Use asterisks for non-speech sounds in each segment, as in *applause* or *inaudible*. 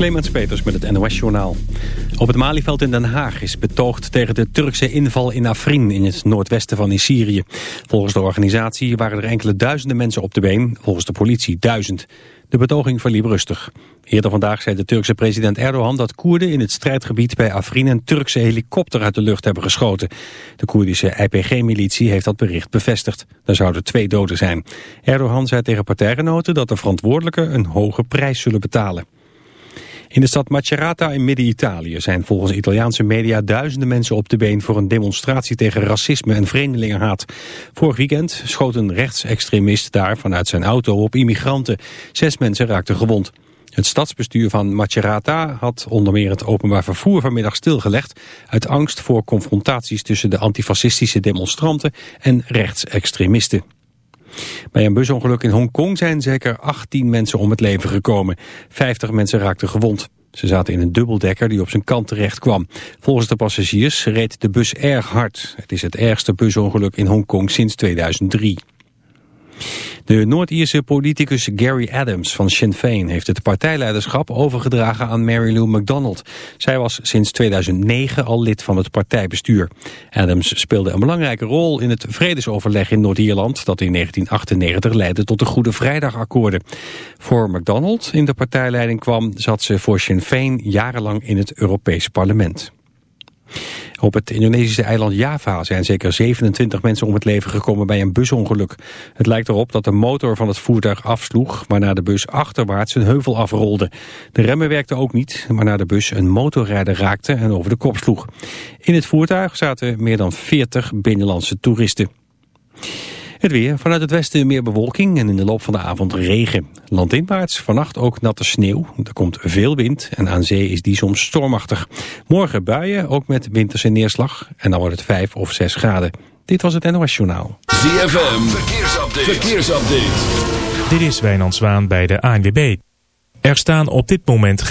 Clemens Peters met het NOS-journaal. Op het Malieveld in Den Haag is betoogd tegen de Turkse inval in Afrin in het noordwesten van Syrië. Volgens de organisatie waren er enkele duizenden mensen op de been, volgens de politie duizend. De betoging verliep rustig. Eerder vandaag zei de Turkse president Erdogan dat Koerden in het strijdgebied bij Afrin een Turkse helikopter uit de lucht hebben geschoten. De Koerdische IPG-militie heeft dat bericht bevestigd. Er zouden twee doden zijn. Erdogan zei tegen partijgenoten dat de verantwoordelijken een hoge prijs zullen betalen. In de stad Macerata in midden-Italië zijn volgens Italiaanse media duizenden mensen op de been voor een demonstratie tegen racisme en vreemdelingenhaat. Vorig weekend schoot een rechtsextremist daar vanuit zijn auto op immigranten. Zes mensen raakten gewond. Het stadsbestuur van Macerata had onder meer het openbaar vervoer vanmiddag stilgelegd uit angst voor confrontaties tussen de antifascistische demonstranten en rechtsextremisten. Bij een busongeluk in Hongkong zijn zeker 18 mensen om het leven gekomen. 50 mensen raakten gewond. Ze zaten in een dubbeldekker die op zijn kant terecht kwam. Volgens de passagiers reed de bus erg hard. Het is het ergste busongeluk in Hongkong sinds 2003. De Noord-Ierse politicus Gary Adams van Sinn Féin heeft het partijleiderschap overgedragen aan Mary Lou MacDonald. Zij was sinds 2009 al lid van het partijbestuur. Adams speelde een belangrijke rol in het vredesoverleg in Noord-Ierland dat in 1998 leidde tot de Goede Vrijdagakkoorden. Voor MacDonald in de partijleiding kwam zat ze voor Sinn Féin jarenlang in het Europees parlement. Op het Indonesische eiland Java zijn zeker 27 mensen om het leven gekomen bij een busongeluk. Het lijkt erop dat de motor van het voertuig afsloeg, waarna de bus achterwaarts een heuvel afrolde. De remmen werkten ook niet, waarna de bus een motorrijder raakte en over de kop sloeg. In het voertuig zaten meer dan 40 binnenlandse toeristen. Het weer. Vanuit het westen meer bewolking en in de loop van de avond regen. Landinwaarts vannacht ook natte sneeuw. Er komt veel wind en aan zee is die soms stormachtig. Morgen buien, ook met winterse neerslag. En dan wordt het 5 of 6 graden. Dit was het NOS Journaal. ZFM. Verkeersupdate. Verkeersupdate. Dit is Wijnand Zwaan bij de ANWB. Er staan op dit moment...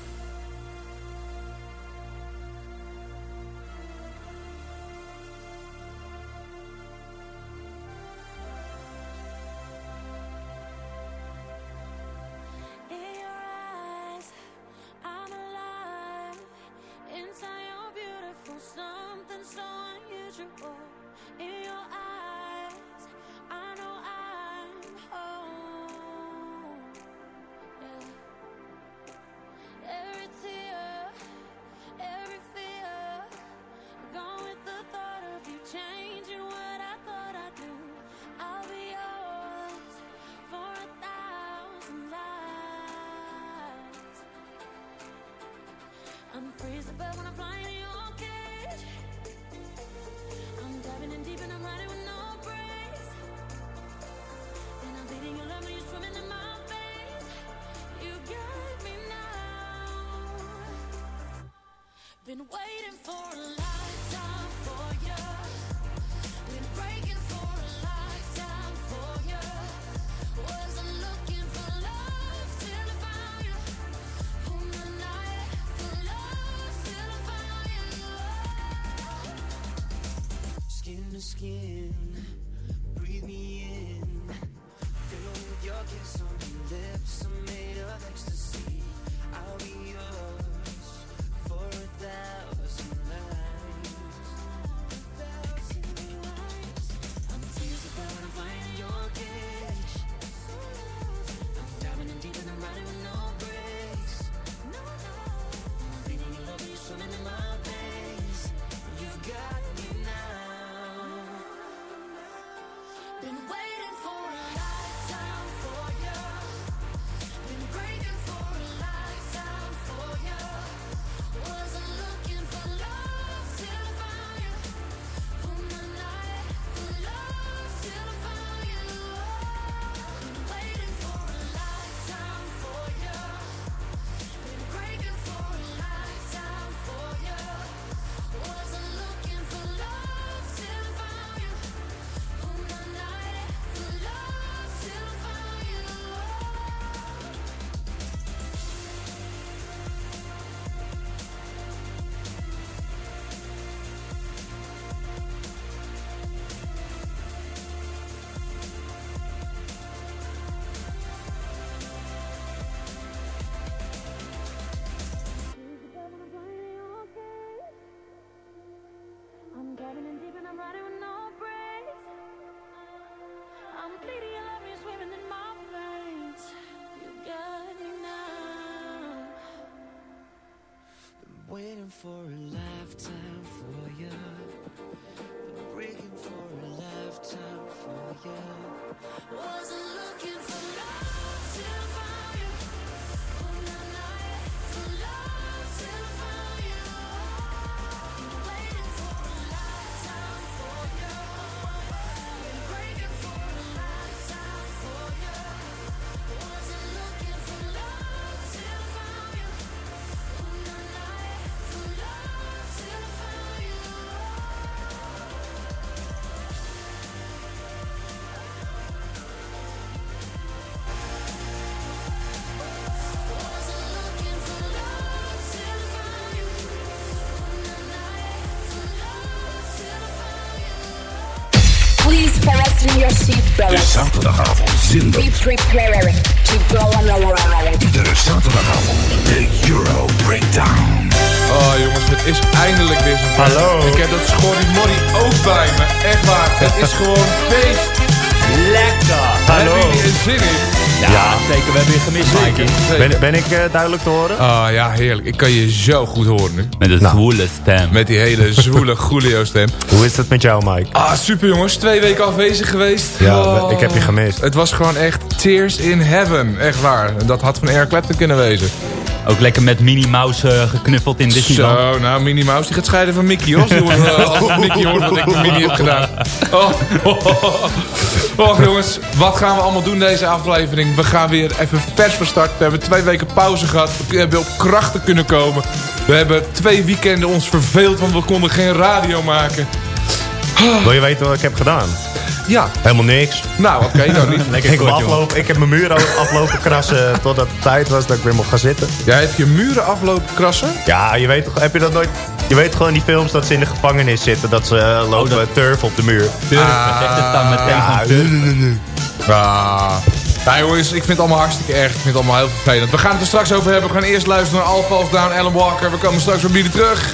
De zaterdagavond zinder. Be prepared to go on a ride. Iedere zaterdagavond de Euro Breakdown. Oh jongens, het is eindelijk weer zover. Hallo. Ik heb dat schorrie morrie ook bij me. Echt waar, het is gewoon feest. Lekker! Hebben jullie er zin in? Ja, zeker. We hebben je gemist. Zeker. Ben, ben ik eh, duidelijk te horen? Ah ja, heerlijk. Ik kan je zo goed horen nu. Met een zwoele stem. Met die hele zwoele *laughs* Julio stem. Hoe is het met jou, Mike? Ah, super jongens. Twee weken afwezig geweest. Ja, Oh. ik heb je gemist. Het was gewoon echt tears in heaven. Echt waar. Dat had van Eric Clapton kunnen wezen. Ook lekker met Minnie Mouse eh, geknuffeld in Disneyland. Zo, nou Minnie Mouse die gaat scheiden van Mickey hoor. Die *laughs* eh, als Mickey hoort wat ik met Minnie heb gedaan. Oh, oh, oh. Jongens, wat gaan we allemaal doen deze aflevering? We gaan weer even vers van start. We hebben twee weken pauze gehad. We hebben op krachten kunnen komen. We hebben twee weekenden ons verveeld, want we konden geen radio maken. Wil je weten wat ik heb gedaan? Ja, Helemaal niks. nou oké, dan niet. *laughs* ik, heb aflopen, ik heb mijn muren ook aflopen krassen *laughs* totdat het tijd was dat ik weer mocht gaan zitten. Jij hebt je muren aflopen krassen? Ja, je weet toch, heb je dat nooit... Je weet gewoon in die films dat ze in de gevangenis zitten, dat ze eh, lopen turf op de muur. Ah, Echt het dan meteen Ja, Ah. Ja, jongens, ik vind het allemaal hartstikke erg. Ik vind het allemaal heel vervelend. We gaan het er straks over hebben. We gaan eerst luisteren naar All Falls Down, Alan Walker. We komen straks weer bieden terug.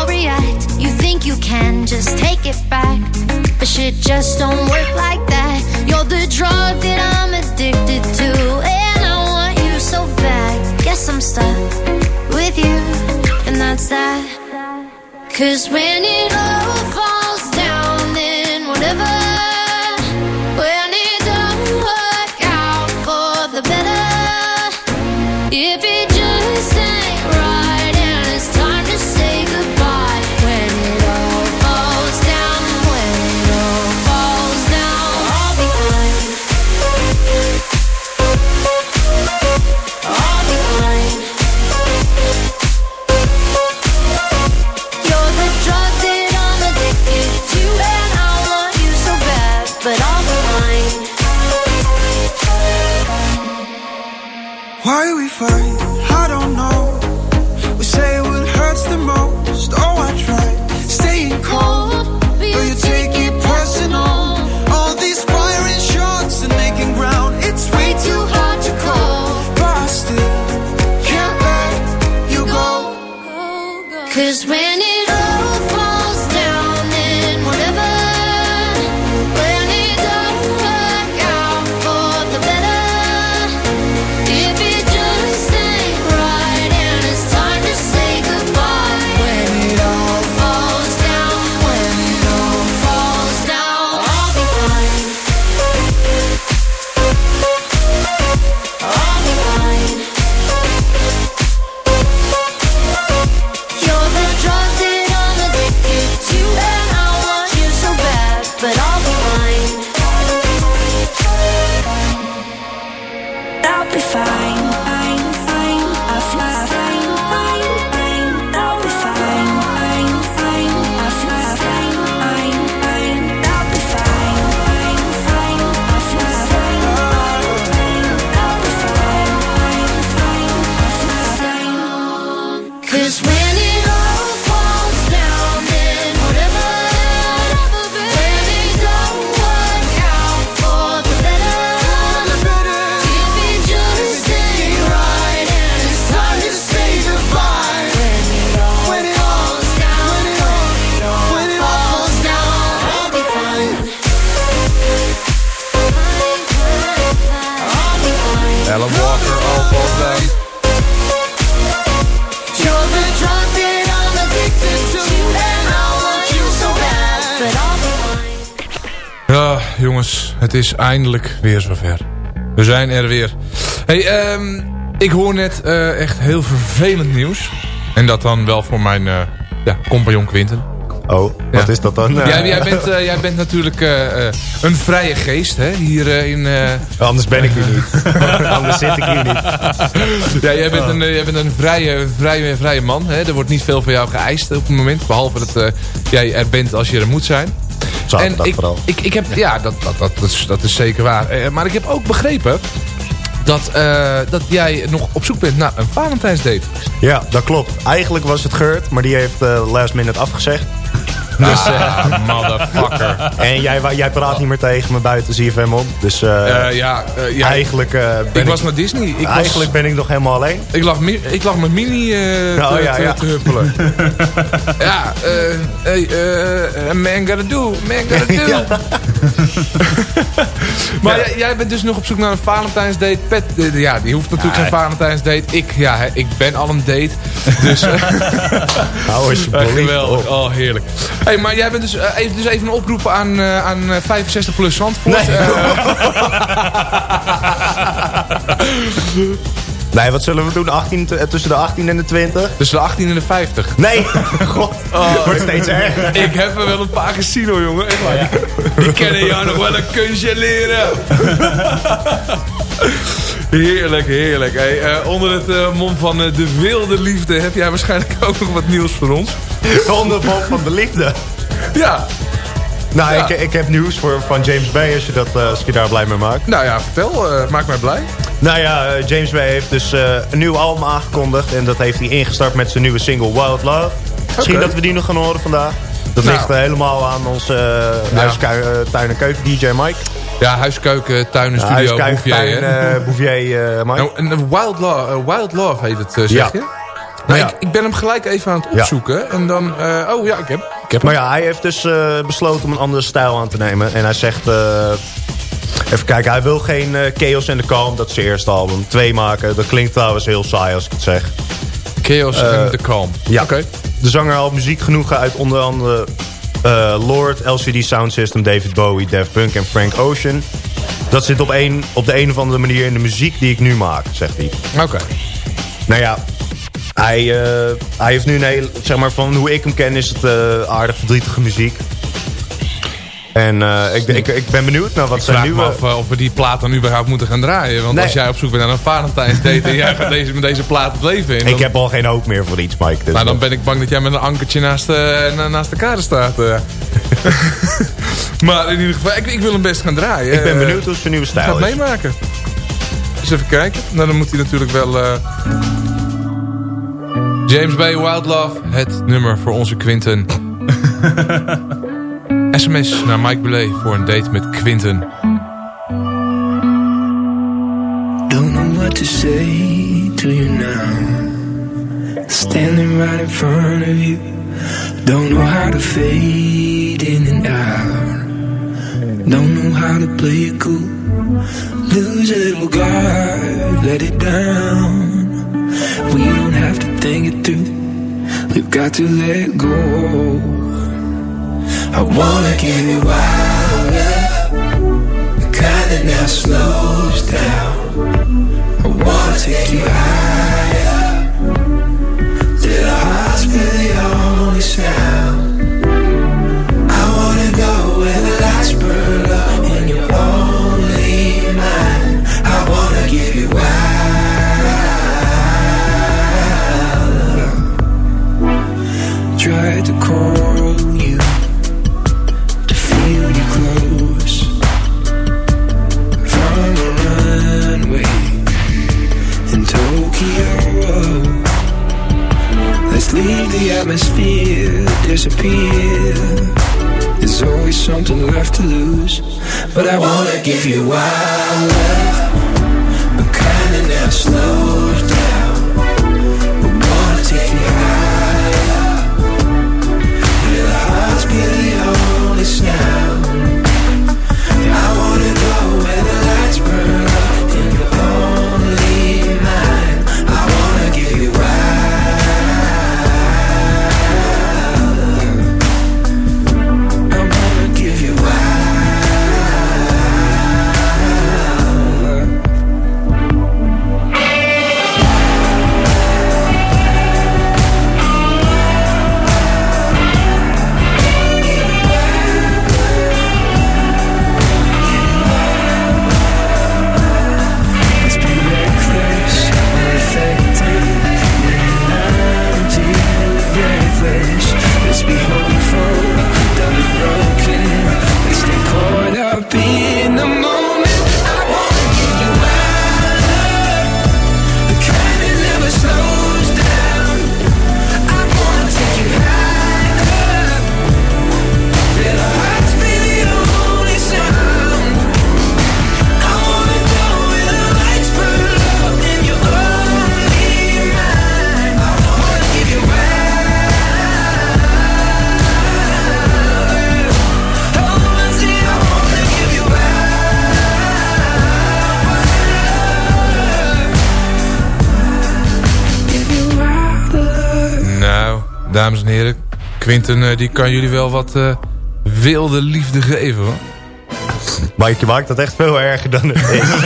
think you can just take it back, but shit just don't work like that. You're the drug that I'm addicted to, and I want you so bad. Guess I'm stuck with you, and that's that. Cause when it all falls fight? I don't know. We say what hurts the most. Oh, I try staying cold, but you take it personal. All these firing shots and making ground. It's way too hard to call, but I can't let you go. Cause when eindelijk weer zover. We zijn er weer. Hey, ehm, ik hoor net eh, echt heel vervelend nieuws. En dat dan wel voor mijn eh, ja, compagnon Quinten. Oh, wat is dat dan? Jij, jij, bent, eh, jij bent natuurlijk een vrije geest, hè? Hier in... Anders ben ik hier niet. *laughs* Anders zit ik hier niet. ja, jij bent een, jij bent een vrije, vrije, vrije man. Hè? Er wordt niet veel van jou geëist op het moment. Behalve dat jij er bent als je er moet zijn. Zaterdag ik, vooral. Ik, ik heb, ja, dat, dat, dat, dat, is, dat is zeker waar. Eh, maar ik heb ook begrepen dat, eh, dat jij nog op zoek bent naar een Valentijnsdate. Ja, dat klopt. Eigenlijk was het Geurt, maar die heeft eh, last minute afgezegd. Dus, *laughs* motherfucker. En jij, jij praat niet meer tegen me buiten ZFM om. Dus eh, Eh, ja, eh, ja, eigenlijk, eh, ben ik was naar Disney. Ik, eigenlijk was, ben ik nog helemaal alleen. ik, lag, ik lag met Mini eh, Oh, te, ja, te- ja. te huppelen. *laughs* ja, eh, hey, eh, man gotta do, man gotta do. *laughs* maar jij, jij bent dus nog op zoek naar een Valentijnsdate. Pet, eh, ja, die hoeft natuurlijk geen Valentijnsdate. Ik, ja, hè, ik ben al een date. Dus, eh, Hou alsjeblieft geweldig. op. Oh, heerlijk. Hey, maar jij bent dus, eh, even, dus even een oproep aan, eh, aan eh, 65 plus Zandvoort. Nee. Eh, *laughs* Nee, wat zullen we doen? 18, t- eh, tussen de 18 en de 20? tussen de 18 en de 50. Nee, *laughs* god. Het wordt steeds erger. Ik heb er wel een paar gezien hoor, jongen. Echt waar. Die kennen jou nog wel een kunstje leren. *laughs* Heerlijk, heerlijk. Hey, eh, onder het eh, mom van eh, de wilde liefde heb jij waarschijnlijk *laughs* ook nog wat nieuws voor ons. *laughs* Onderbom van de liefde. Ja, Nou, Ja. ik, ik heb nieuws voor, van James Bay als je, dat, als je daar blij mee maakt. nou ja, vertel. maak mij blij. Nou ja, James Bay heeft dus een nieuw album aangekondigd. En dat heeft hij ingestart met zijn nieuwe single Wild Love. Misschien dat we die nog gaan horen vandaag. Dat Nou. ligt helemaal aan onze uh, huistuin en keuken DJ Mike. Ja, huiskeuken, tuin en Ja, studio, huiskeuken, Bouvier, tuin, eh, Bouvier eh. Nou, en, eh, Wild, Love, Wild Love heet het, zeg Ja. je? Nou, Ja. ik, ik ben hem gelijk even aan het opzoeken. En dan... oh ja, ik heb, ik heb Maar hem. ja, hij heeft dus besloten om een andere stijl aan te nemen. En hij zegt... even kijken, hij wil geen Chaos and the Calm, dat is zijn eerste album, twee maken. Dat klinkt trouwens heel saai als ik het zeg. Chaos and the Calm. Ja. Oké. De zanger haalt muziek genoegen uit onder andere Lord, LCD Sound System, David Bowie, Daft Punk en Frank Ocean. Dat zit op, een, op de een of andere manier in de muziek die ik nu maak, zegt hij. Oké. Nou ja, hij, eh, hij heeft nu een hele, zeg maar van hoe ik hem ken is het eh, aardig verdrietige muziek. En eh, ik, ik, ik ben benieuwd naar wat Ik zijn vraag me nieuwe... af eh, of we die plaat dan überhaupt moeten gaan draaien. Want Nee. als jij op zoek bent naar een Valentijnsdate en jij gaat deze, met deze plaat het leven in. Ik heb al geen hoop meer voor iets, Mike. Dus nou, dan ben ik bang dat jij met een ankertje naast, naast de kade staat. eh. *laughs* maar in ieder geval, ik, ik wil hem best gaan draaien. ik ben Eh, benieuwd hoe zijn nieuwe Ik ga stijl het is. meemaken. Eens even kijken. Nou, dan moet hij natuurlijk wel... eh, James Bay, Wild Love. Het nummer voor onze Quinten. *laughs* SMS naar Mike Belay voor een date met Quinten. Don't know what to say to you now. Standing right in front of you. Don't know how to fade in and out. Don't know how to play it cool. Lose a little guard, let it down. We don't have to think it through. We've got to let go. I wanna get you wild the kind that now slows down. I wanna take you higher. Till our hearts be the only sound. I wanna go where the lights burn atmosphere, disappear. There's always something left to lose, but I wanna give you wild love, the kind that never slows dames en heren. Quinten, eh, die kan jullie wel wat eh, wilde liefde geven, hoor. Mike, je maakt dat echt veel erger dan het is. *laughs*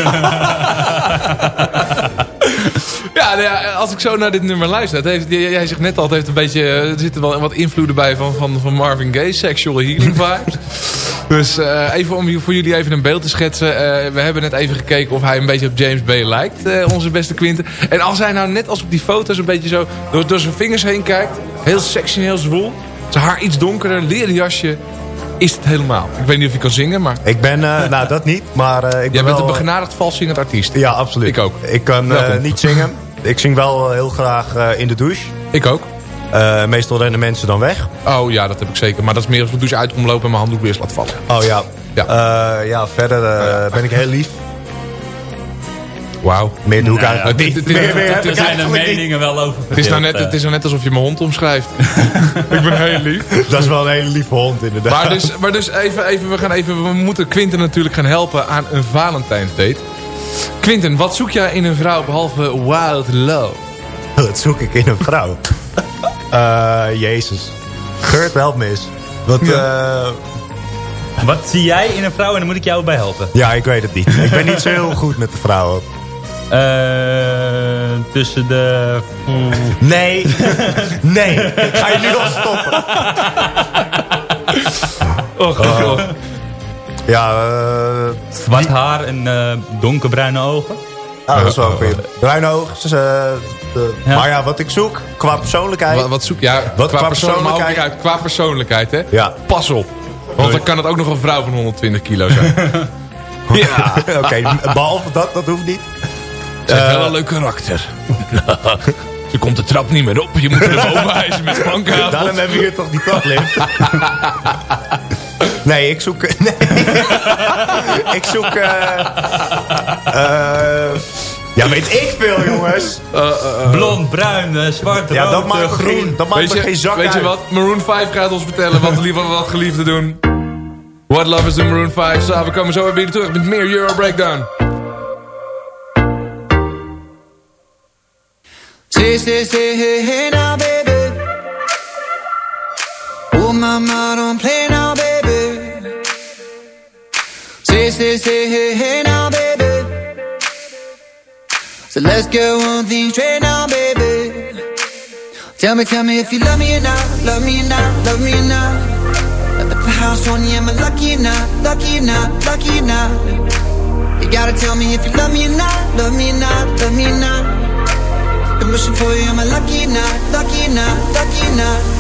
Ja, nou ja, als ik zo naar dit nummer luister. Het heeft, jij jij zegt net al, het heeft een beetje, eh, er zitten wel wat invloeden bij van, van, van Marvin Gaye, Sexual Healing Vibes. Dus eh, even om voor jullie even een beeld te schetsen. eh, we hebben net even gekeken of hij een beetje op James Bay lijkt, eh, onze beste Quinten. En als hij nou net als op die foto's een beetje zo door, door zijn vingers heen kijkt. Heel sexy en heel zwoel. Zijn haar iets donkerder, leren jasje. Is het helemaal. Ik weet niet of je kan zingen, maar... Ik ben, *laughs* nou dat niet, maar eh, ik ben Jij bent wel... een begenadigd valszingend artiest. Ja, absoluut. Ik ook. Ik kan niet zingen. Ik zing wel heel graag in de douche. Ik ook. Eh, meestal rennen mensen dan weg. Oh ja, dat heb ik zeker. Maar dat is meer als ik de douche uitkom lopen en mijn handdoek weer eens laat vallen. Oh ja. Ja. Ja, ja verder eh, ben ik heel lief. Wauw. Meer doe ik Nou eigenlijk niet. Er zijn er meningen wel over Het is, nou net, het is nou net alsof je mijn hond omschrijft. *laughs* ik ben heel lief. Dat is wel een hele lieve hond inderdaad. Maar dus, maar dus even, even, we, gaan even, we moeten Quinten natuurlijk gaan helpen aan een Valentijnsdate. Quinten, wat zoek jij in een vrouw behalve wild love? *laughs* Wat zoek ik in een vrouw? Eh, Jezus. Geurt, help me eens. Wat, ja. Wat zie jij in een vrouw en dan moet ik jou bij helpen? ja, ik weet het niet. Ik ben niet zo heel goed met de vrouwen. Eh, tussen de... Nee. nee. Ga je nu al stoppen? Oh, god, god. Ja, eh... Zwart haar en eh, donkerbruine ogen. Ah, dat is wel goed. Bruin oog. Maar ja, wat ik zoek qua persoonlijkheid. Wat, wat zoek je? Ja, wat, qua, persoonlijkheid. Qua persoonlijkheid, hè? Ja. Pas op. Want dan kan het ook nog een vrouw van 120 kilo zijn. *laughs* ja. *laughs* Oké, behalve dat, dat hoeft niet. Ze heeft wel eh, een leuk karakter. *laughs* Je komt de trap niet meer op. Je moet er boven hijsen met spankhafels. Daarom hebben we hier toch die traplift. nee, ik zoek... Nee. ik zoek... Uh, ja, weet ik veel, jongens. Uh, *laughs* uh, Blond, bruin, zwart, rood, dat maakt groen. Dat maakt geen zak Weet je wat? Maroon 5 gaat ons vertellen wat liever wat geliefden doen. What Love is in Maroon 5. We komen zo weer weer terug met meer Euro Breakdown. Say, say, say, hey, hey now, baby. Oh, mama, don't play now, baby. Say, say, say, hey, hey now, baby. So let's get one thing straight now, baby. Tell me, tell me if you love me or not, love me or not, love me or not. At the house on you, am I lucky or not, lucky or not, lucky or not? You gotta tell me if you love me or not, love me or not, love me or not. Been wishing for you, am I lucky or not, lucky or not, lucky or not?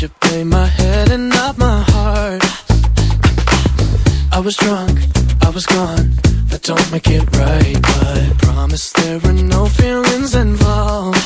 You play my head and not my heart. I was drunk, I was gone. That don't make it right, but I promise there were no feelings involved.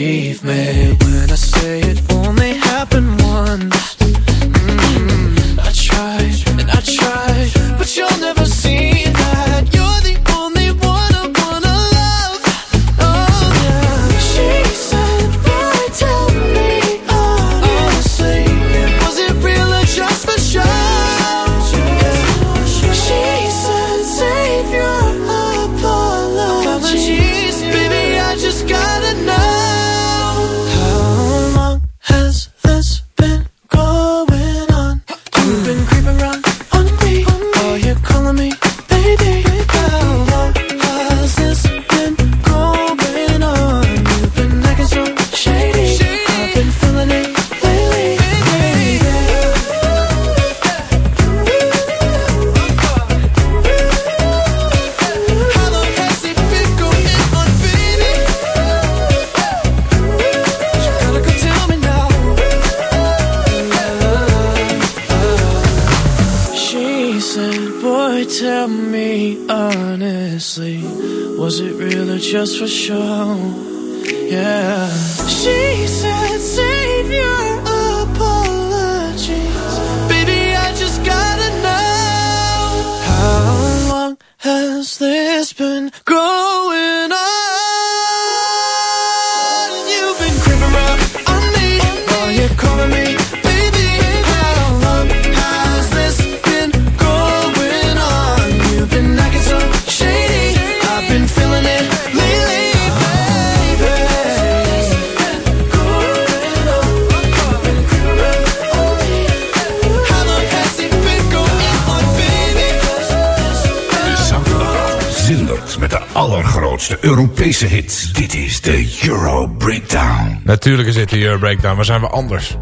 leave me for show? Europese hits. Dit is de Euro Breakdown. Natuurlijk is dit de Euro Breakdown, maar zijn we anders?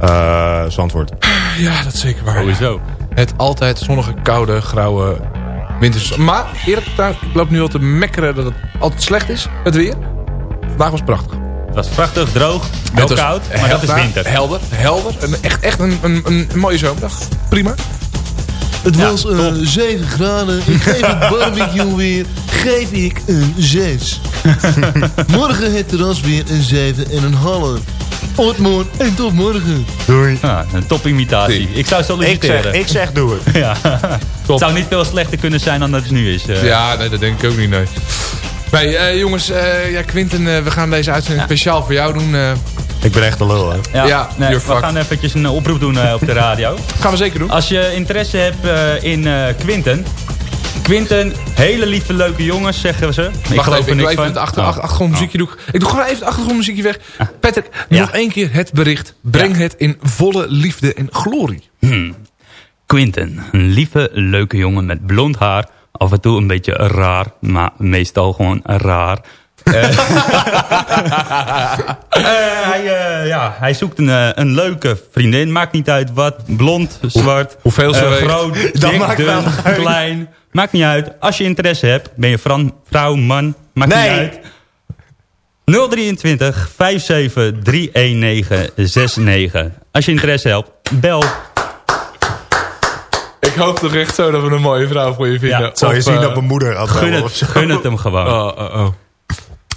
Eh Zandvoort. Ja, dat is zeker waar. Sowieso. Het altijd zonnige, koude, grauwe winters. Maar eerlijk gezegd, ik loop nu al te mekkeren dat het altijd slecht is, het weer. Vandaag was prachtig. Het was prachtig, droog, wel koud, maar dat is helder, winter. Helder, helder. En echt, echt een, een, een mooie zomerdag. Prima. Het Ja, was eh, top. 7 graden. Ik geef het *laughs* barbecue weer. Geef ik een 6. *laughs* morgen het terras weer een 7 en een half. Tot morgen en tot morgen. Doei. Ja, een topimitatie. Ik zou Ik solliciteren. zeg, ik zeg doe het. *laughs* ja. Het zou niet veel slechter kunnen zijn dan dat het nu is. eh. Ja, nee, dat denk ik ook niet, nee. Nee, eh, jongens, eh, ja, Quinten, eh, we gaan deze uitzending speciaal voor jou doen. Ik ben echt een lul, hè. Ja, Ja, nee, you're we fucked. gaan eventjes een oproep doen eh, op de radio. *laughs* gaan we zeker doen. Als je interesse hebt eh, in eh Quinten. Quinten, hele lieve leuke jongens, zeggen ze. Ik Wacht geloof even, er ik doe even van. het achter, Oh. achter- achtergrondmuziekje doe ik. Doe gewoon even het achtergrondmuziekje weg. Patrick, Ja. nog één keer het bericht. Breng het in volle liefde en glorie. Quinten, een lieve, leuke jongen met blond haar. Af en toe een beetje raar, maar meestal gewoon raar. Eh, eh, *laughs* hij, eh, ja, hij zoekt een, eh, een leuke vriendin. Maakt niet uit wat. Blond, zwart, hoeveel ze groot, dik, dun, klein. Maakt niet uit. Als je interesse hebt, ben je vrouw, vrouw man. Maakt Nee. niet uit. 023 57 319 69. Als je interesse hebt, bel. Ik hoop toch echt zo dat we een mooie vrouw voor je vinden. Ja, Zou je Of, zien dat mijn moeder had Gun het, of zo? gun het hem gewoon. Oh, oh, oh.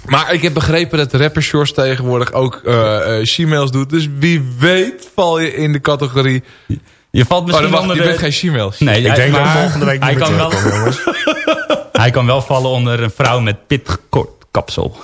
Maar ik heb begrepen dat rapper Shores tegenwoordig ook eh eh, she-mails doet. Dus wie weet val je in de categorie... Je valt Oh, misschien wacht, onder je de... bent geen she-mails. Nee, Ik hij- denk dat maar volgende week hij niet meer kan, wel, *laughs* hij kan wel vallen onder een vrouw met pitkort kapsel.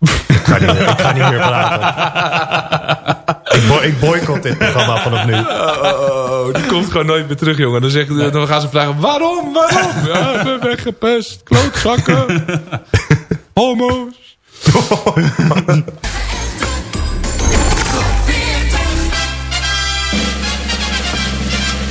Ik ga niet, ik ga niet meer praten. ik, boy, ik boycott dit programma vanaf nu. Oh, oh, oh, oh, die komt gewoon nooit meer terug, jongen. Dan, zeggen, dan gaan ze vragen, waarom, waarom? Ja, ik ben weggepest. Klootzakken. *laughs* Homo's. *laughs* *laughs*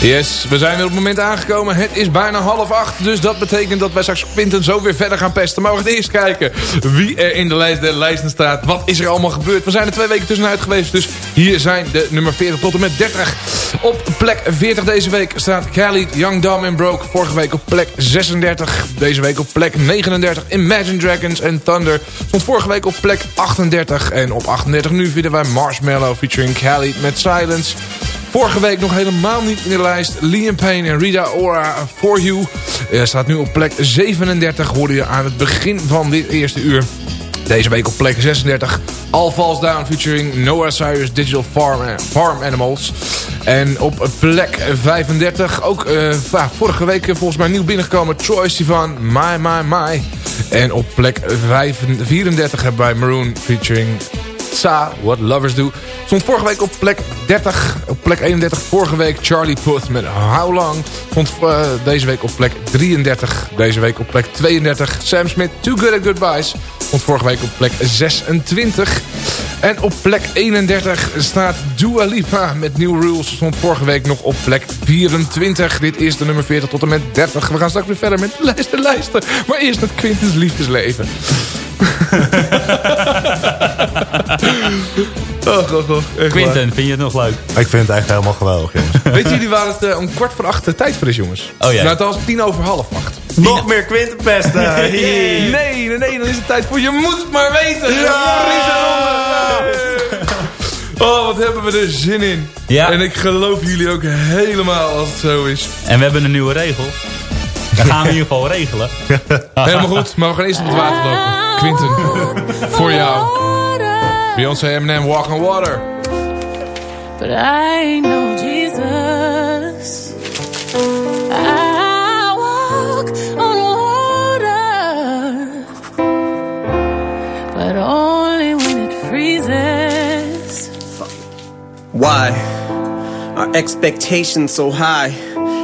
Yes, we zijn weer op het moment aangekomen. Het is bijna half acht. Dus dat betekent dat wij straks Quinten zo weer verder gaan pesten. Maar we gaan eerst kijken wie er in de lijst der lijsten staat. Wat is er allemaal gebeurd? We zijn er twee weken tussenuit geweest. Dus hier zijn de nummer 40 tot en met 30. Op plek 40 deze week staat Khalid, Young, Dumb and Broke. Vorige week op plek 36. Deze week op plek 39. Imagine Dragons and Thunder. Stond vorige week op plek 38. En op 38 nu vinden wij Marshmallow featuring Khalid met Silence. Vorige week nog helemaal niet in de lijst. Liam Payne en Rita Ora For You. Eh, staat nu op plek 37. Hoorde je aan het begin van dit eerste uur. Deze week op plek 36. All Falls Down featuring Noah Cyrus Digital Farm, Farm Animals. En op plek 35 ook eh, vorige week volgens mij nieuw binnengekomen. Troy Sivan, My My My. En op plek 35 34 hebben wij Maroon featuring Sa, What Lovers Do. Stond vorige week op plek 30. Op plek 31 vorige week Charlie Puth met How Long. Stond eh, deze week op plek 33. Deze week op plek 32 Sam Smith, Too Good at Goodbyes. Stond vorige week op plek 26. En op plek 31 staat Dua Lipa met New Rules. Stond vorige week nog op plek 24. Dit is de nummer 40 tot en met 30. We gaan straks weer verder met lijsten, lijsten. Maar eerst met Quintens liefdesleven. Och, och, och. Echt Quinten, vind je het nog leuk? Ik vind het echt helemaal geweldig, jongens. *laughs* Weet jullie waar het eh, om kwart voor acht de tijd voor is, jongens? Oh ja. Nou, het was tien over half acht. Nog meer Quintenpesten. *laughs* Nee, nee, nee, dan is het tijd voor Je Moet Het Maar Weten. Ja! Oh, wat hebben we er zin in. Ja. En ik geloof jullie ook helemaal als het zo is. En we hebben een nieuwe regel. Dat gaan we in ieder geval regelen. Helemaal goed, maar we gaan eerst op het water lopen. Quinten, voor jou. Beyoncé Eminem, Walk on Water. But I know Jesus. I walk on water, but only when it freezes. Why are expectations so high?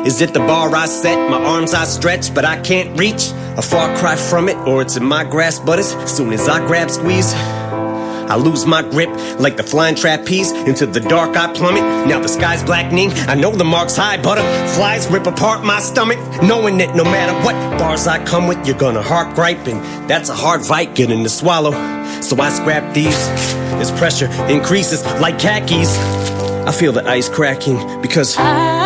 Is it the bar I set, my arms I stretch, but I can't reach? A far cry from it, or it's in my grasp, but as soon as I grab squeeze, I lose my grip like the flying trapeze. Into the dark I plummet. Now the sky's blackening. I know the mark's high. Butterflies rip apart my stomach. Knowing that no matter what bars I come with, you're gonna heart gripe. And that's a hard fight getting to swallow. So I scrap these as pressure increases like khakis. I feel the ice cracking because. I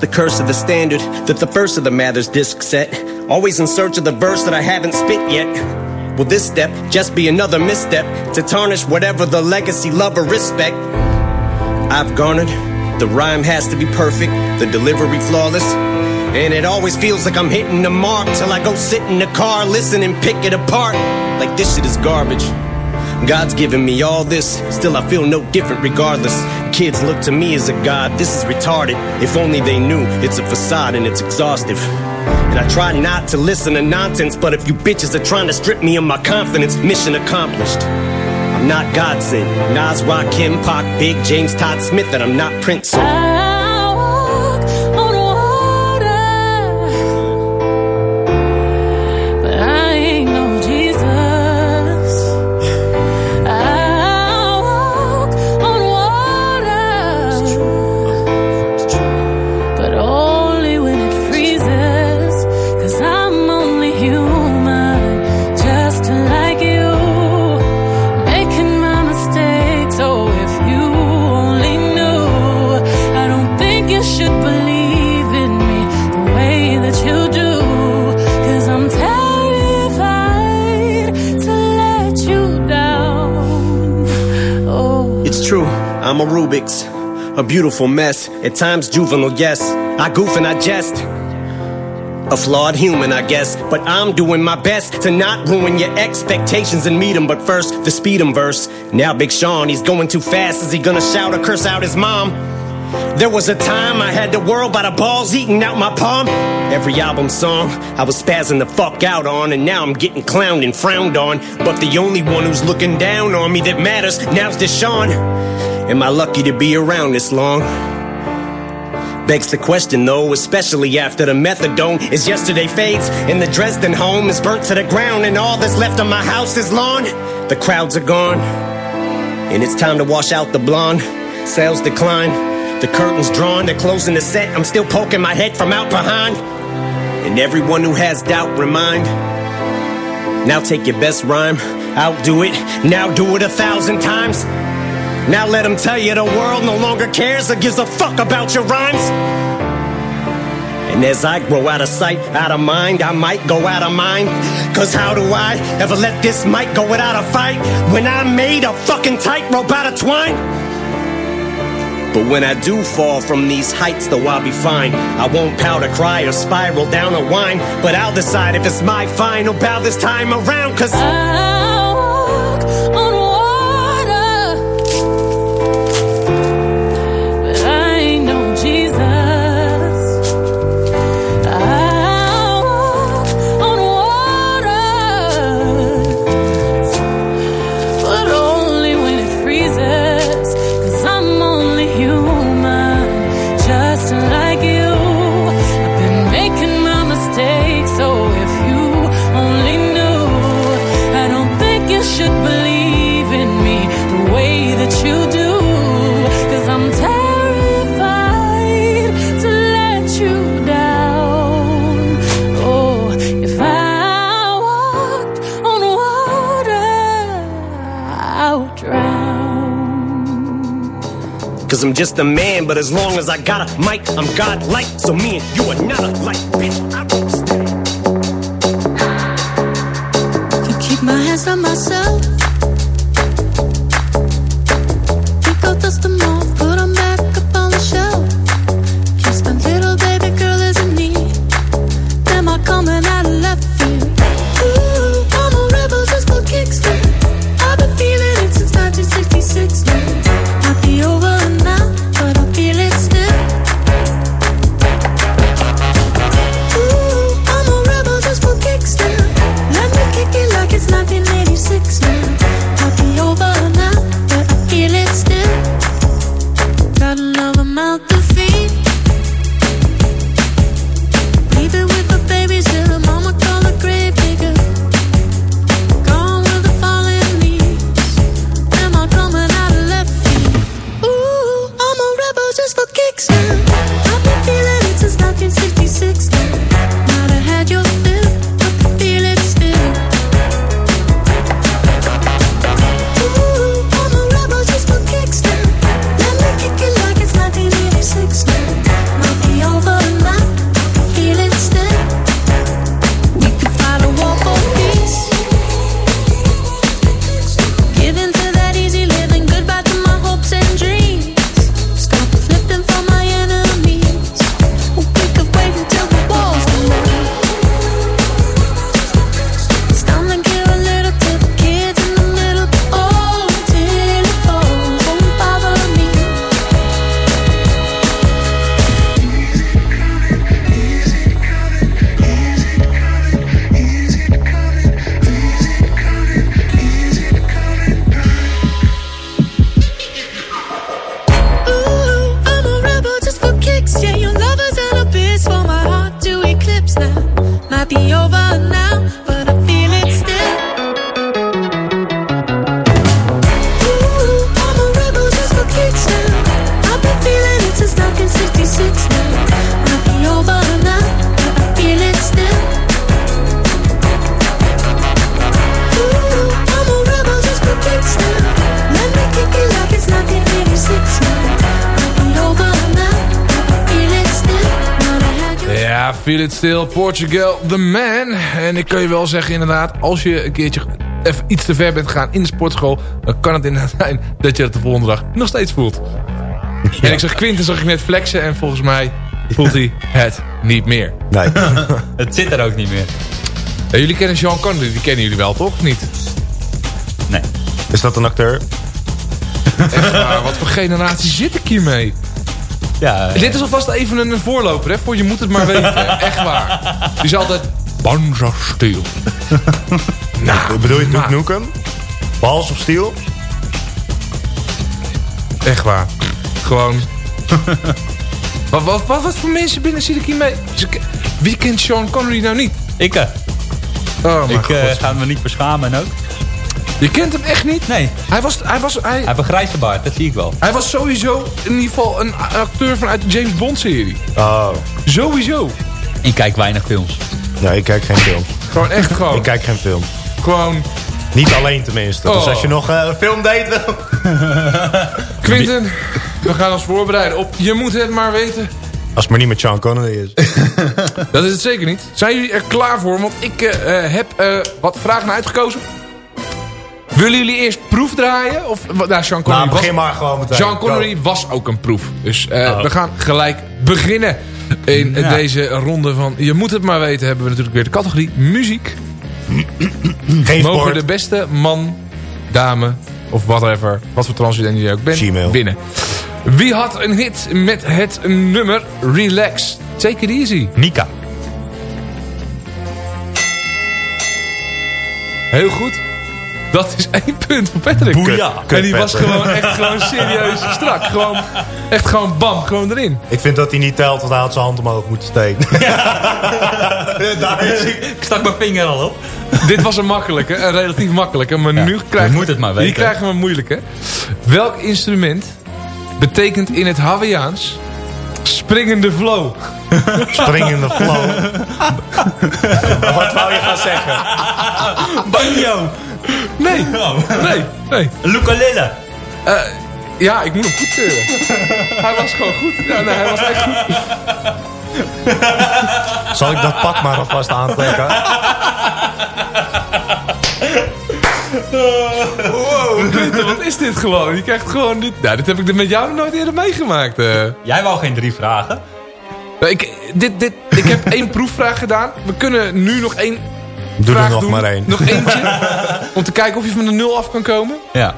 the curse of the standard that the first of the Mathers disc set. Always in search of the verse that I haven't spit yet. Will this step just be another misstep to tarnish whatever the legacy, love, or respect I've garnered? The rhyme has to be perfect, the delivery flawless. And it always feels like I'm hitting the mark till I go sit in the car, listen and pick it apart. Like this shit is garbage. God's given me all this, still I feel no different regardless. Kids look to me as a god, this is retarded. If only they knew it's a facade and it's exhaustive. And I try not to listen to nonsense, but if you bitches are trying to strip me of my confidence, mission accomplished. I'm not Godson. Nas, Rakim, Pac, Big, James, Todd Smith, and I'm not Prince. So a beautiful mess. At times juvenile, yes. I goof and I jest. A flawed human, I guess, but I'm doing my best to not ruin your expectations and meet 'em. But first, the speed 'em verse. Now, Big Sean, he's going too fast. Is he gonna shout or curse out his mom? There was a time I had the world by the balls eating out my palm. Every album song I was spazzing the fuck out on, and now I'm getting clowned and frowned on. But the only one who's looking down on me that matters now's Deshaun. Am I lucky to be around this long? Begs the question though, especially after the methadone is yesterday fades and the Dresden home is burnt to the ground and all that's left of my house is lawn. The crowds are gone and it's time to wash out the blonde. Sales decline, the curtains drawn, they're closing the set. I'm still poking my head from out behind. And everyone who has doubt, remind. Now take your best rhyme, outdo it, now do it a thousand times. Now let them tell you the world no longer cares or gives a fuck about your rhymes. And as I grow out of sight, out of mind, I might go out of mind. Cause how do I ever let this mic go without a fight when I made a fucking tightrope out of twine? But when I do fall from these heights, though I'll be fine. I won't pout or cry or spiral down or whine. But I'll decide if it's my final bow this time around. Cause I just a man, but as long as I got a mic, I'm godlike. So me and you are not alike, bitch. I won't stay. Can keep my hands on myself. Still, Portugal, The Man. En ik kan je wel zeggen inderdaad, als je een keertje even iets te ver bent gegaan in de sportschool... dan kan het inderdaad zijn dat je het de volgende dag nog steeds voelt. En ik zag Quinten zag ik net flexen en volgens mij voelt hij het niet meer. Nee. *laughs* Het zit er ook niet meer. Ja, jullie kennen Sean Connery, die kennen jullie wel toch? Of niet? Nee. Is dat een acteur? Echt waar, wat voor generatie zit ik hiermee? Ja, Dit is alvast even een voorloper, hè? Voor je moet het maar weten. *laughs* Echt waar. Die is altijd... Banza Steel. *laughs* nou, Bedoel je Duke Nukem? Balls of Steel? Echt waar. Gewoon... *laughs* wat, wat, wat, wat voor mensen binnen zit ik hiermee? Ze ke- Wie kent Sean Connery nou niet? Ik, eh, Oh mijn ik eh, god. ga me niet verschamen ook. Je kent hem echt niet? Nee, Hij was, hij was, hij, hij heeft een grijze baard, dat zie ik wel. hij was sowieso in ieder geval een acteur vanuit de James Bond serie. Oh. Sowieso. Ik kijk weinig films. Nee, ik kijk geen films. Gewoon echt gewoon. Ik kijk geen film. Gewoon... Niet alleen tenminste. Dus Oh. als je nog eh, een filmdate wil... *laughs* Quinten, we gaan ons voorbereiden op Je moet het maar weten. Als het maar niet met Sean Connery is. *laughs* Dat is het zeker niet. Zijn jullie er klaar voor? Want ik eh, eh, heb eh, wat vragen uitgekozen. Willen jullie eerst proef draaien? Of, nou, Sean Connery Nou, begin was, maar gewoon meteen. Sean Connery was ook een proef. Dus eh, Oh. we gaan gelijk beginnen. In Ja. deze ronde van Je moet het maar weten hebben we natuurlijk weer de categorie muziek. Geen Mogen sport. de beste man, dame of whatever, wat voor transgender je ook bent, Gmail. winnen. Wie had een hit met het nummer Relax? Take it easy. Nika. Heel goed. Dat is één punt voor Patrick. Boeia. En die was gewoon echt gewoon serieus strak. Gewoon, echt gewoon bam, gewoon erin. Ik vind dat hij niet telt, want hij had zijn hand omhoog moeten steken. *laughs* Daar is hij. Ik stak mijn vinger al op. Dit was een makkelijke, een relatief makkelijke. Maar nu krijgen je moet het maar weten. Krijgen we een moeilijke. Welk instrument betekent in het Hawaiiaans springende flow? *laughs* Springende flow. *laughs* Wat wou je gaan zeggen? Banjo. Nee, nee, nee. Lukalele. Eh, Ja, ik moet hem goedkeuren. hij was gewoon goed. Ja, nee, hij was echt goed. Zal ik dat pak maar alvast aantrekken? Wow, wat is dit gewoon? Je krijgt gewoon dit... Nou, dit heb ik met jou nog nooit eerder meegemaakt. eh. Jij wou geen drie vragen? Nou, Ik, dit, dit, ik heb één proefvraag gedaan. We kunnen nu nog één Doe vraag er nog doen. maar één. Nog *laughs* eentje. om te kijken of je van de nul af kan komen. Ja.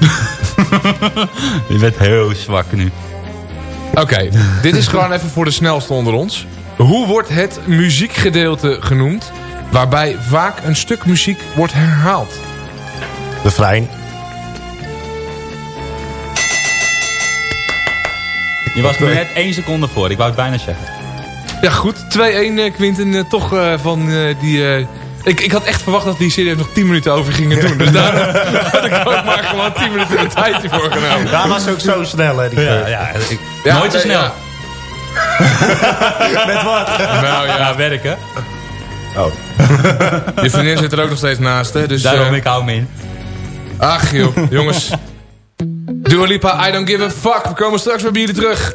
*laughs* je bent heel zwak nu. Oké, dit is gewoon even voor de snelste onder ons. Hoe wordt het muziekgedeelte genoemd... waarbij vaak een stuk muziek wordt herhaald? De Vrijn. Je was er net één seconde voor. Ik wou het bijna zeggen. Ja goed, 2-1 eh, Quinten. eh, toch eh, van eh, die... eh, ik, ik had echt verwacht dat die serieus nog 10 minuten over gingen doen. Dus daar *laughs* had ik ook maar gewoon 10 minuten de tijd voor genomen. Daar was ook zo snel, hè, die Ja, ja, ik, Ja, nooit zo nee, snel. ja. *laughs* Met wat? Nou ja, Ja, werken. Oh. *laughs* je vriendin zit er ook nog steeds naast. Hè, dus, Daarom eh, ik hou me in. Ach joh, jongens. Dua Lipa, I don't give a fuck. We komen straks weer bij jullie terug.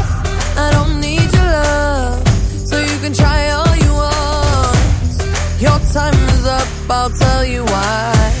I'll tell you why.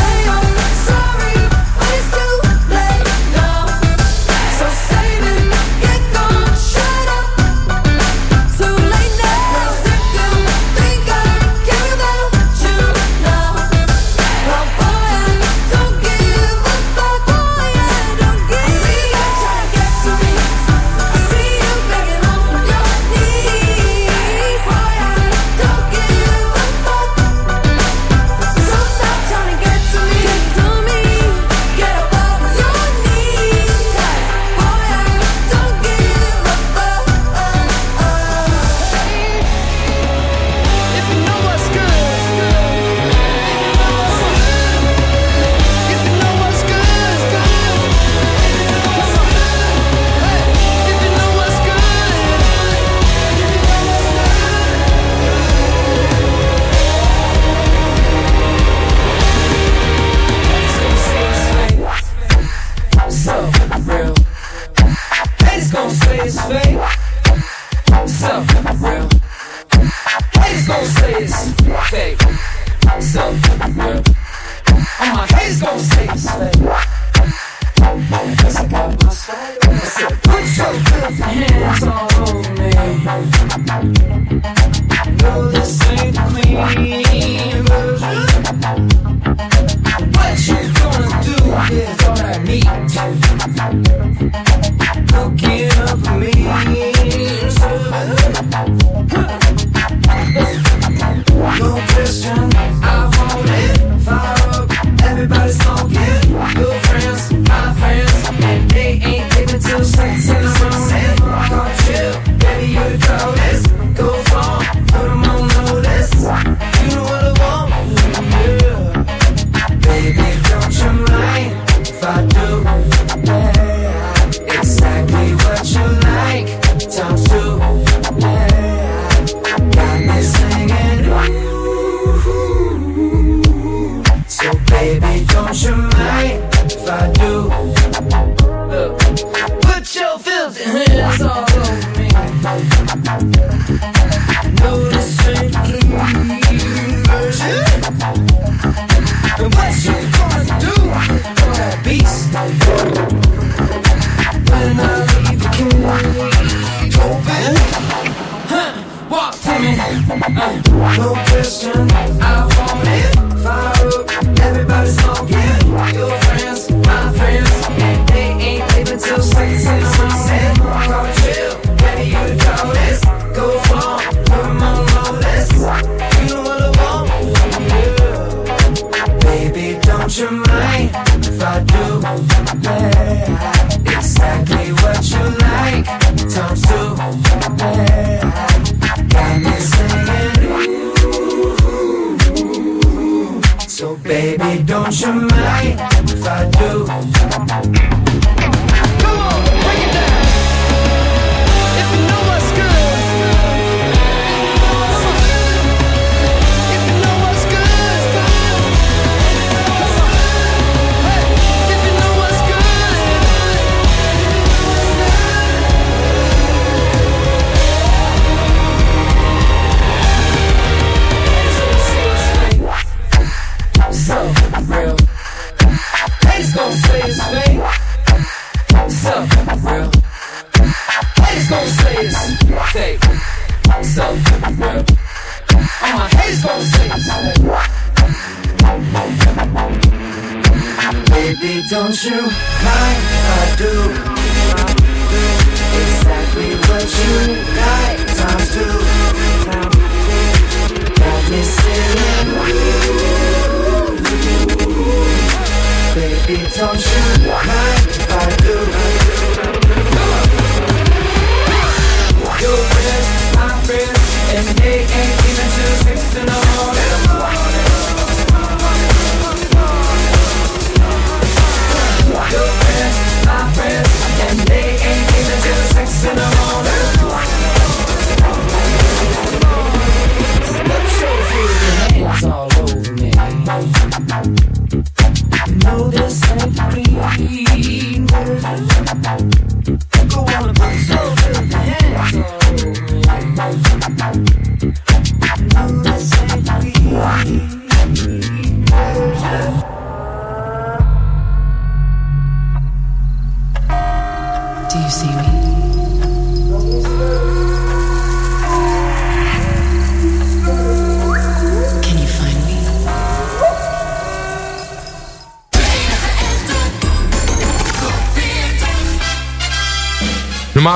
please don't say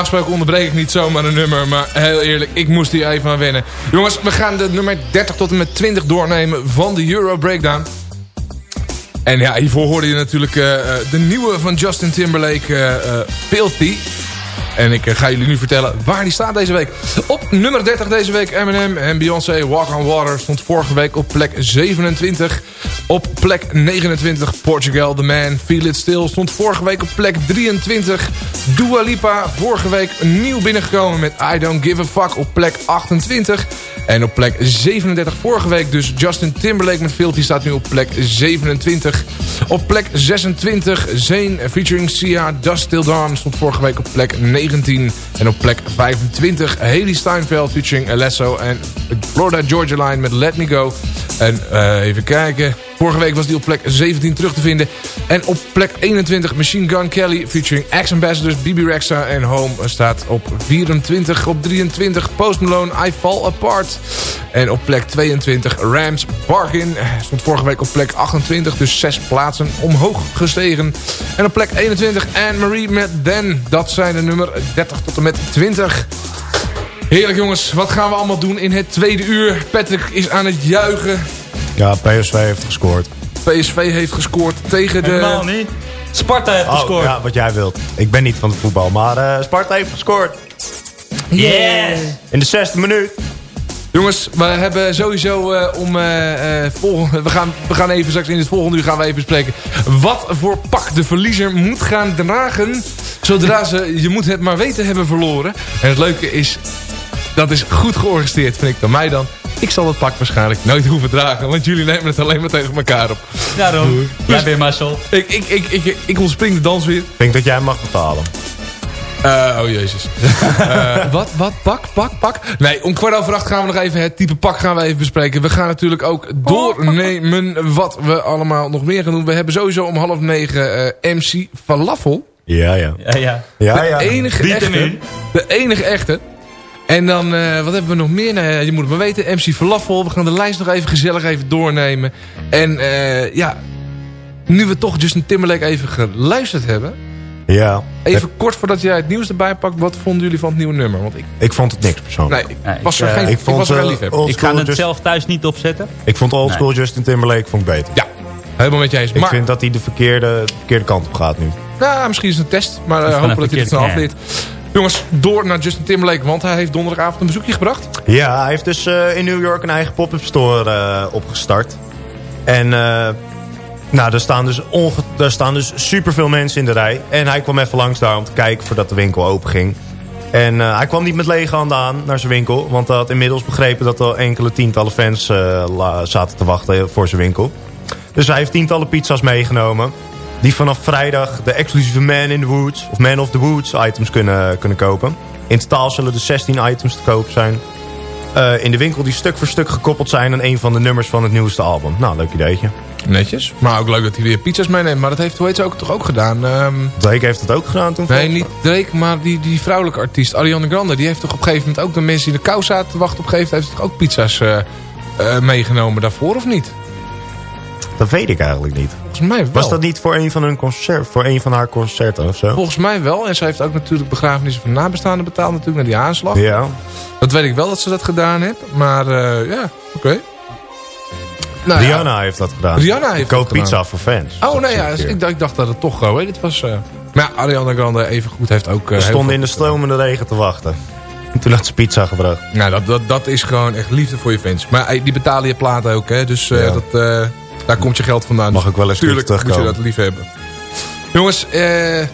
gesproken onderbreek ik niet zomaar een nummer. Maar heel eerlijk, ik moest hier even aan wennen. Jongens, we gaan de nummer 30 tot en met 20 doornemen van de Euro Breakdown. En ja, hiervoor hoorde je natuurlijk eh, eh, de nieuwe van Justin Timberlake, uh, uh, En ik ga jullie nu vertellen waar die staat deze week. Op nummer 30 deze week Eminem en Beyoncé Walk on Water stond vorige week op plek 27. Op plek 29 Portugal The Man Feel It Still stond vorige week op plek 23. Dua Lipa vorige week nieuw binnengekomen met I Don't Give a Fuck op plek 28. En op plek 37 vorige week dus Justin Timberlake met Filthy staat nu op plek 27. Op plek 26 Zane featuring Sia Dust Till Dawn stond vorige week op plek 19. En op plek 25 Haley Steinfeld featuring Alesso en Florida Georgia Line met Let Me Go. En eh, even kijken... Vorige week was die op plek 17 terug te vinden. En op plek 21 Machine Gun Kelly featuring Ex-Ambassadors Bibi Rexa en Home staat op 24. Op 23 Post Malone I Fall Apart. En op plek 22 Rams Barkin stond vorige week op plek 28. Dus 6 plaatsen omhoog gestegen. En op plek 21 Anne-Marie met Den. Dat zijn de nummer 30 tot en met 20. Heerlijk jongens, wat gaan we allemaal doen in het tweede uur? Patrick is aan het juichen. Ja, PSV heeft gescoord. PSV heeft gescoord tegen de... Helemaal niet. Sparta heeft Oh, gescoord. ja, wat jij wilt. Ik ben niet van het voetbal, maar eh, Sparta heeft gescoord. Yes! In de zesde minuut. Jongens, we hebben sowieso eh, om eh, eh, volgende, *laughs* we, gaan, we gaan even straks in het volgende uur gaan we even bespreken wat voor pak de verliezer moet gaan dragen zodra ze je moet het maar weten hebben verloren. En het leuke is, dat is goed georganiseerd vind ik dan mij dan. Ik zal het pak waarschijnlijk nooit hoeven dragen, want jullie nemen het alleen maar tegen elkaar op. Daarom. Jij bent Marcel. Ik, ik, ik, ik, ik ontspring de dans weer. Ik denk dat jij hem mag betalen. Eh, oh jezus. *laughs* Eh, wat, wat, pak, pak, pak. Nee, om kwart over acht gaan we nog even het type pak gaan we even bespreken. We gaan natuurlijk ook doornemen wat we allemaal nog meer gaan doen. We hebben sowieso om half negen eh, MC Falafel. Ja, ja. Ja, ja. Ja, de enige echte. De enige echte. En dan, eh, wat hebben we nog meer? Nou je moet het maar weten. MC Falafel. We gaan de lijst nog even gezellig even doornemen. En eh, ja, nu we toch Justin Timberlake even geluisterd hebben. Ja. Even kort voordat jij het nieuws erbij pakt. Wat vonden jullie van het nieuwe nummer? Want ik, Ik vond het niks persoonlijk. nee, ik was ik, er eh, geen, ik ik vond, was er geen eh, liefhebber. old Ik ga het Just- zelf thuis niet opzetten. Ik vond Old School Justin Timberlake vond ik beter. Ja, helemaal met je eens. Ik vind dat hij de verkeerde, de verkeerde kant op gaat nu. nou, misschien is het een test. Maar uh, hopelijk dat hij het een snel afleert. Jongens, door naar Justin Timberlake. Want hij heeft donderdagavond een bezoekje gebracht. Ja, hij heeft dus eh, in New York een eigen pop-up store eh, opgestart. En eh, nou, er staan, dus er staan dus superveel mensen in de rij. En hij kwam even langs daar om te kijken voordat de winkel open ging. En hij kwam niet met lege handen aan naar zijn winkel. Want hij had inmiddels begrepen dat er enkele tientallen fans zaten te wachten voor zijn winkel. Dus hij heeft tientallen pizza's meegenomen. Die vanaf vrijdag de exclusieve Man in the Woods, of Man of the Woods items kunnen, kunnen kopen. In totaal zullen er 16 items te koop zijn. eh, in de winkel die stuk voor stuk gekoppeld zijn aan een van de nummers van het nieuwste album. Nou, leuk ideetje. Netjes. Maar ook leuk dat hij weer pizza's meeneemt. Maar dat heeft, hoe heet ze ook, toch ook gedaan? Ehm, Drake heeft het ook gedaan toen? nee, niet Drake, maar die, die vrouwelijke artiest. Ariana Grande. Die heeft toch op een gegeven moment ook de mensen die in de kou zaten te wachten op een gegeven moment. Heeft toch ook pizza's eh, eh, meegenomen daarvoor of niet? Dat weet ik eigenlijk niet. Volgens mij wel. Was dat niet voor een van, hun concert, voor een van haar concerten of zo? Volgens mij wel. En ze heeft ook natuurlijk begrafenissen van nabestaanden betaald natuurlijk naar die aanslag. Ja. Dat weet ik wel dat ze dat gedaan heeft. Maar eh, ja, oké. Nou ja. Rihanna heeft dat gedaan. Rihanna heeft Koop gedaan. pizza voor fans. Oh nee, ja, dus ik, dacht- ik dacht dat het toch gewoon weet. Het was. eh, Maar ja, Ariana Grande even goed heeft ook. eh, We stonden in de stromende regen te wachten. En toen had ze pizza gebracht. Nou, dat, dat, dat is gewoon echt liefde voor je fans. Maar die betalen je platen ook, hè? Dus Ja. dat, daar komt je geld vandaan. Mag ook wel eens Tuurlijk terug moet je dat lief hebben. Jongens, eh eh,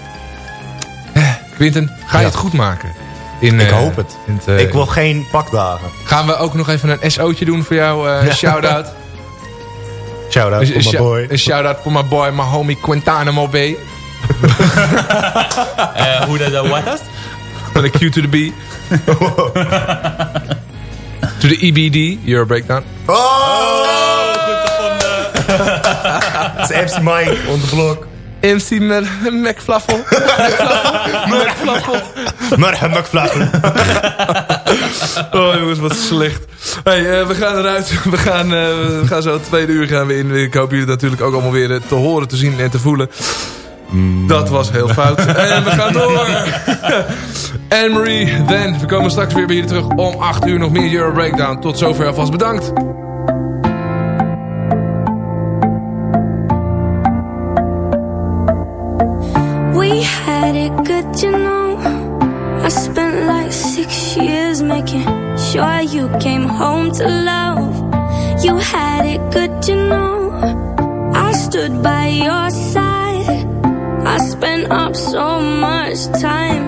Quinten, ga je Ja. het goed maken? In, Ik eh, hoop het. in het, eh, ik wil geen pakdagen. Gaan we ook nog even een SO'tje doen voor jou? eh, *laughs* Een shout-out. Shout-out voor mijn boy. Een shout-out voor mijn boy, mijn homie Quintana B. *laughs* Eh, hoe dat, wat dat? Van de Q to the B. *laughs* to the EBD, Euro Breakdown. Oh! MC Mike on the block. MC McFlaffel. McFlaffel. Oh jongens, wat slecht. Hey, eh, we gaan eruit. *laughs* We gaan, eh, we gaan zo tweede uur gaan we in. Ik hoop jullie natuurlijk ook allemaal weer eh, te horen, te zien en te voelen. Dat was heel fout. *laughs* en we gaan door. *laughs* Anne-Marie, Dan. We komen straks weer bij jullie terug om 8 uur. Nog meer Euro Breakdown. Tot zover alvast bedankt. got it good, you know. I spent like six years making sure you came home to love. You had it good, you know. I stood by your side. I spent up so much time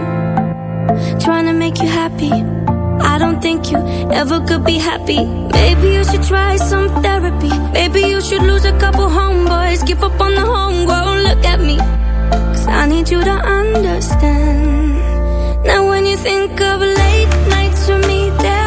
trying to make you happy. I don't think you ever could be happy. Maybe you should try some therapy. Maybe you should lose a couple homeboys, give up on the homegrown. Look at me. Cause I need you to understand. Now, when you think of late nights with me, there.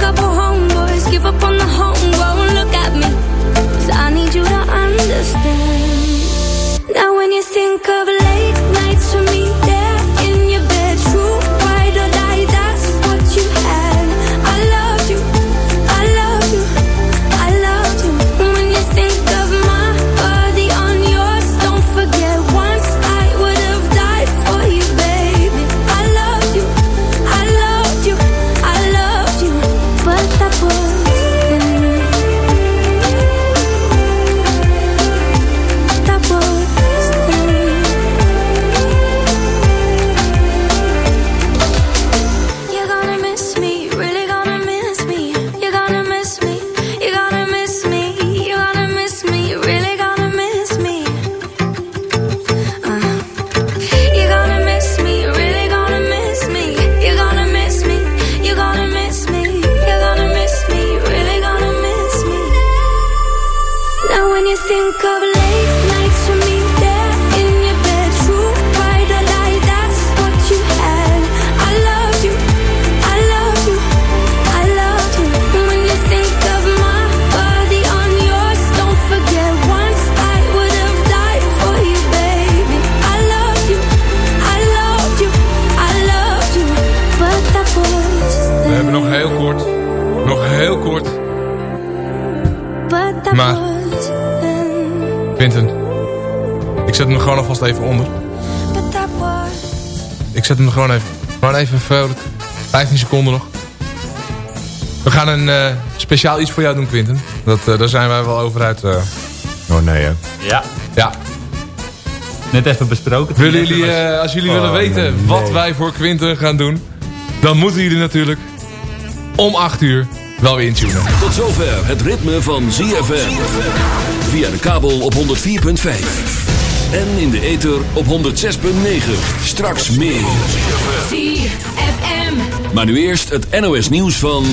couple homeboys, give up on the look at I need you to understand. Now when you think of speciaal iets voor jou doen, Quinten. Dat, eh, daar zijn wij wel over uit. Eh. Oh nee, hè? Ja. Ja. Net even besproken. Willen jullie, eh, als jullie oh, willen weten wat wij voor Quinten gaan doen... dan moeten jullie natuurlijk om 8 uur wel weer intunen. Tot zover het ritme van ZFM. Via de kabel op 104.5. En in de ether op 106.9. Straks meer. ZFM. Maar nu eerst het NOS nieuws van...